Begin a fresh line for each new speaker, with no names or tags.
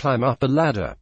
climb up a ladder.